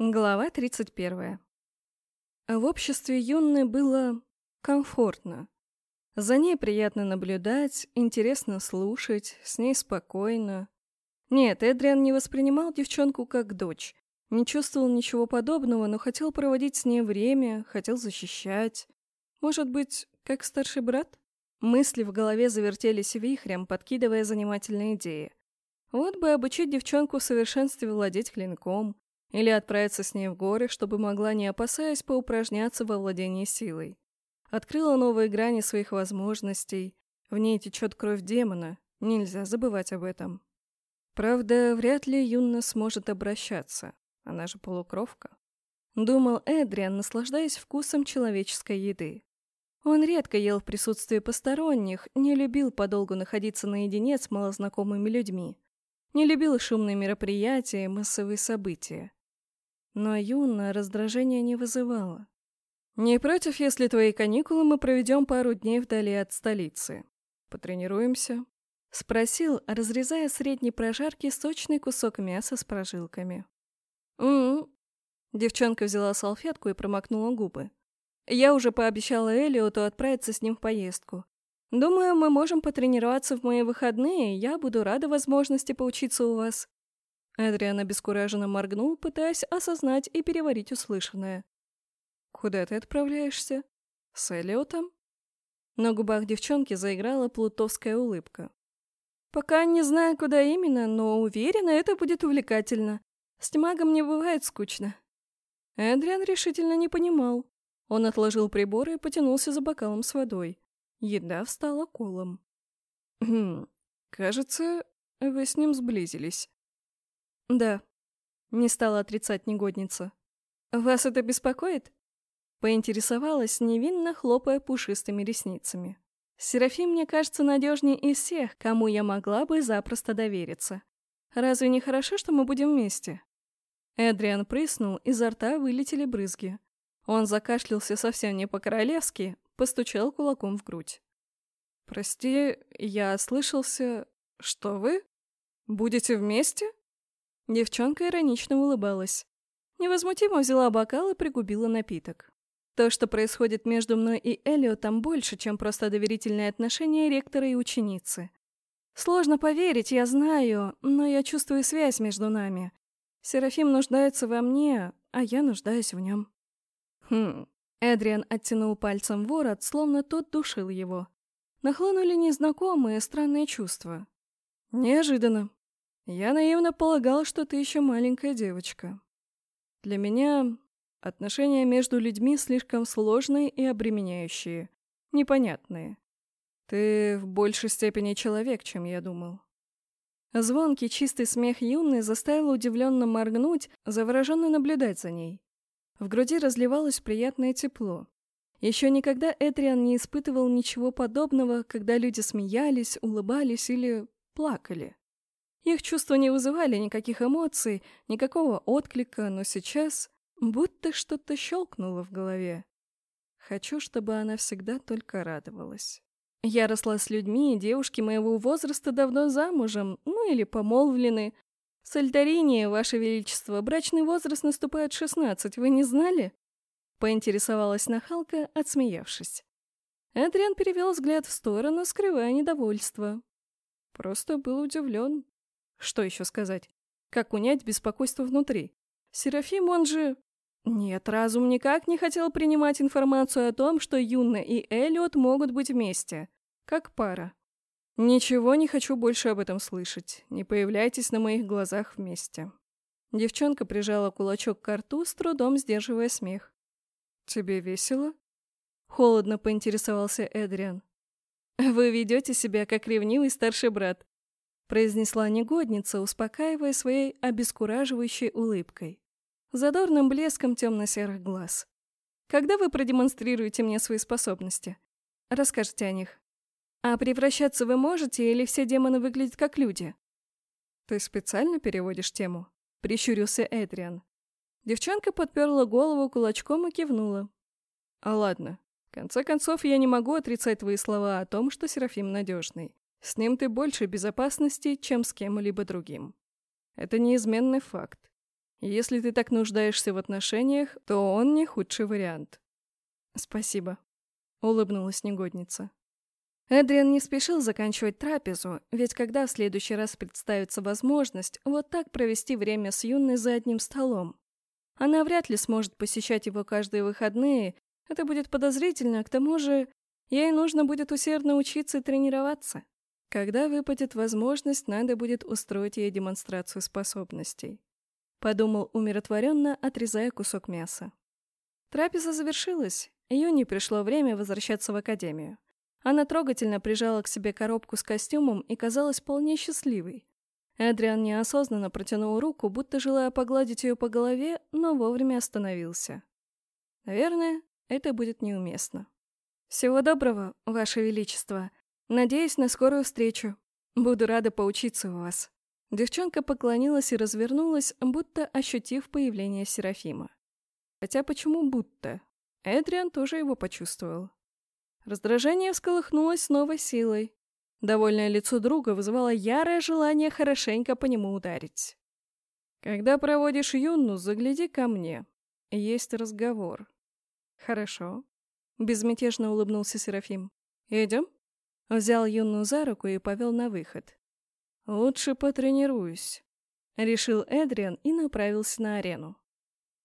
Глава 31. В обществе Юнны было комфортно. За ней приятно наблюдать, интересно слушать, с ней спокойно. Нет, Эдриан не воспринимал девчонку как дочь, не чувствовал ничего подобного, но хотел проводить с ней время, хотел защищать. Может быть, как старший брат? Мысли в голове завертелись вихрем, подкидывая занимательные идеи. Вот бы обучить девчонку в совершенстве владеть клинком, или отправиться с ней в горы, чтобы могла, не опасаясь, поупражняться во владении силой. Открыла новые грани своих возможностей. В ней течет кровь демона. Нельзя забывать об этом. Правда, вряд ли Юнна сможет обращаться. Она же полукровка. Думал Эдриан, наслаждаясь вкусом человеческой еды. Он редко ел в присутствии посторонних, не любил подолгу находиться наедине с малознакомыми людьми. Не любил шумные мероприятия, массовые события но Юна раздражения не вызывала. «Не против, если твои каникулы мы проведем пару дней вдали от столицы? Потренируемся?» — спросил, разрезая средней прожарки сочный кусок мяса с прожилками. «М-м-м». Девчонка взяла салфетку и промокнула губы. «Я уже пообещала Элиоту отправиться с ним в поездку. Думаю, мы можем потренироваться в мои выходные, я буду рада возможности поучиться у вас. Эдриан обескураженно моргнул, пытаясь осознать и переварить услышанное. «Куда ты отправляешься? С Элиотом?» На губах девчонки заиграла плутовская улыбка. «Пока не знаю, куда именно, но уверена, это будет увлекательно. С Тимагом не бывает скучно». Эдриан решительно не понимал. Он отложил приборы и потянулся за бокалом с водой. Еда встала колом. «Хм, кажется, вы с ним сблизились». «Да», — не стала отрицать негодница. «Вас это беспокоит?» Поинтересовалась, невинно хлопая пушистыми ресницами. «Серафим мне кажется надежнее из всех, кому я могла бы запросто довериться. Разве не хорошо, что мы будем вместе?» Эдриан прыснул, изо рта вылетели брызги. Он закашлялся совсем не по-королевски, постучал кулаком в грудь. «Прости, я слышался... Что вы? Будете вместе?» Девчонка иронично улыбалась. Невозмутимо взяла бокал и пригубила напиток. То, что происходит между мной и Элиотом, больше, чем просто доверительные отношения ректора и ученицы. Сложно поверить, я знаю, но я чувствую связь между нами. Серафим нуждается во мне, а я нуждаюсь в нем. Хм. Эдриан оттянул пальцем ворот, словно тот душил его. Нахлынули незнакомые странные чувства. Неожиданно. Я наивно полагал, что ты еще маленькая девочка. Для меня отношения между людьми слишком сложные и обременяющие, непонятные. Ты в большей степени человек, чем я думал. Звонкий чистый смех юный заставил удивленно моргнуть, завороженно наблюдать за ней. В груди разливалось приятное тепло. Еще никогда Эдриан не испытывал ничего подобного, когда люди смеялись, улыбались или плакали. Их чувства не вызывали никаких эмоций, никакого отклика, но сейчас будто что-то щелкнуло в голове. Хочу, чтобы она всегда только радовалась. Я росла с людьми, девушки моего возраста давно замужем, ну или помолвлены. С Альтарини, Ваше Величество, брачный возраст наступает шестнадцать, вы не знали? Поинтересовалась нахалка, отсмеявшись. Эдриан перевел взгляд в сторону, скрывая недовольство. Просто был удивлен. Что еще сказать? Как унять беспокойство внутри? Серафим, он же... Нет, разум никак не хотел принимать информацию о том, что Юна и Эллиот могут быть вместе. Как пара. Ничего не хочу больше об этом слышать. Не появляйтесь на моих глазах вместе. Девчонка прижала кулачок к рту, с трудом сдерживая смех. «Тебе весело?» Холодно поинтересовался Эдриан. «Вы ведете себя, как ревнивый старший брат произнесла негодница, успокаивая своей обескураживающей улыбкой, задорным блеском темно-серых глаз. «Когда вы продемонстрируете мне свои способности? Расскажите о них. А превращаться вы можете, или все демоны выглядят как люди?» «Ты специально переводишь тему?» — прищурился Эдриан. Девчонка подперла голову кулачком и кивнула. «А ладно. В конце концов, я не могу отрицать твои слова о том, что Серафим надежный. С ним ты больше безопасности, чем с кем-либо другим. Это неизменный факт. Если ты так нуждаешься в отношениях, то он не худший вариант. Спасибо, улыбнулась негодница. Эдриан не спешил заканчивать трапезу, ведь когда в следующий раз представится возможность вот так провести время с юной за одним столом, она вряд ли сможет посещать его каждые выходные, это будет подозрительно, к тому же ей нужно будет усердно учиться и тренироваться. Когда выпадет возможность, надо будет устроить ей демонстрацию способностей. Подумал умиротворенно, отрезая кусок мяса. Трапеза завершилась, Юни пришло время возвращаться в академию. Она трогательно прижала к себе коробку с костюмом и казалась вполне счастливой. Эдриан неосознанно протянул руку, будто желая погладить ее по голове, но вовремя остановился. Наверное, это будет неуместно. «Всего доброго, Ваше Величество. Надеюсь на скорую встречу. Буду рада поучиться у вас». Девчонка поклонилась и развернулась, будто ощутив появление Серафима. Хотя почему будто? Эдриан тоже его почувствовал. Раздражение всколыхнулось с новой силой. Довольное лицо друга вызывало ярое желание хорошенько по нему ударить. «Когда проводишь Юнну, загляди ко мне. Есть разговор». «Хорошо», — безмятежно улыбнулся Серафим. «Идем?» Взял Юнну за руку и повел на выход. «Лучше потренируюсь», — решил Эдриан и направился на арену.